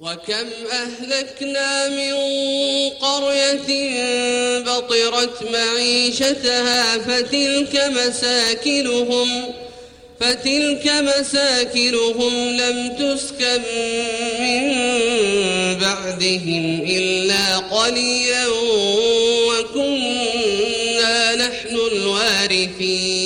وكم أهلكنا من قرية بطرت معيشتها فتلك مساكنهم فتلك مساكنهم لم تسكن من بعدهم إلا قليلا وكنا نحن الوارثين.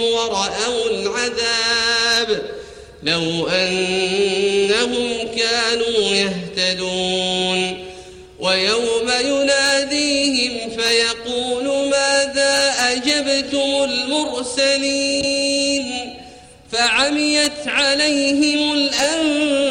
ورأوا العذاب لو أنهم كانوا يهتدون ويوم يناديهم فيقول ماذا أجبتم المرسلين فعميت عليهم الأنباء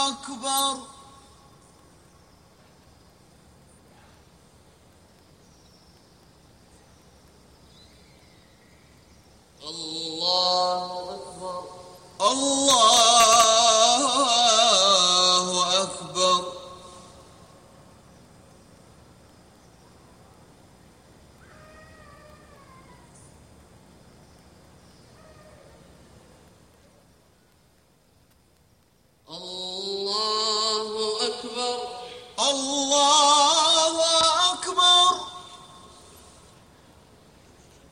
أكبر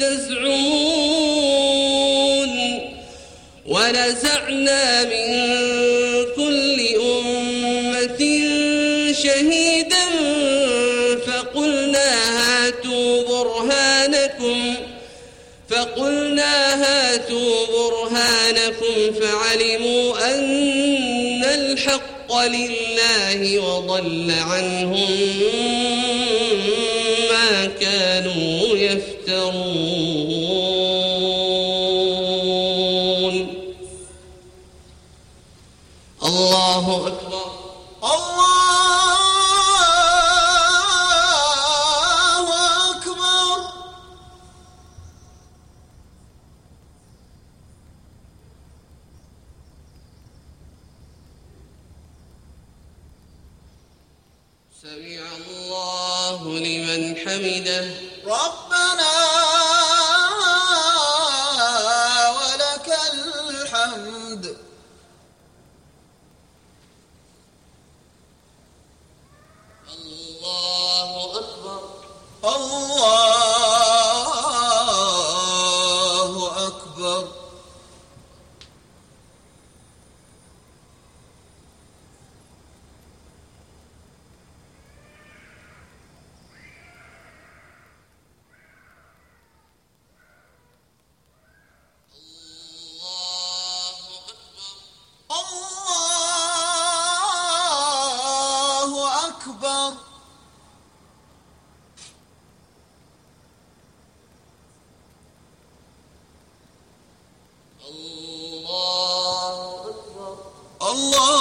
تزعمون ونزعنا من كل أمة شهيدا فقلنا هاتوا برهانكم فقلنا هاتوا برهانكم فعلموا أن الحق لله وضل عنهم يفترون. الله أكبر. الله أكبر. سمع الله لمن حمده. ربنا الله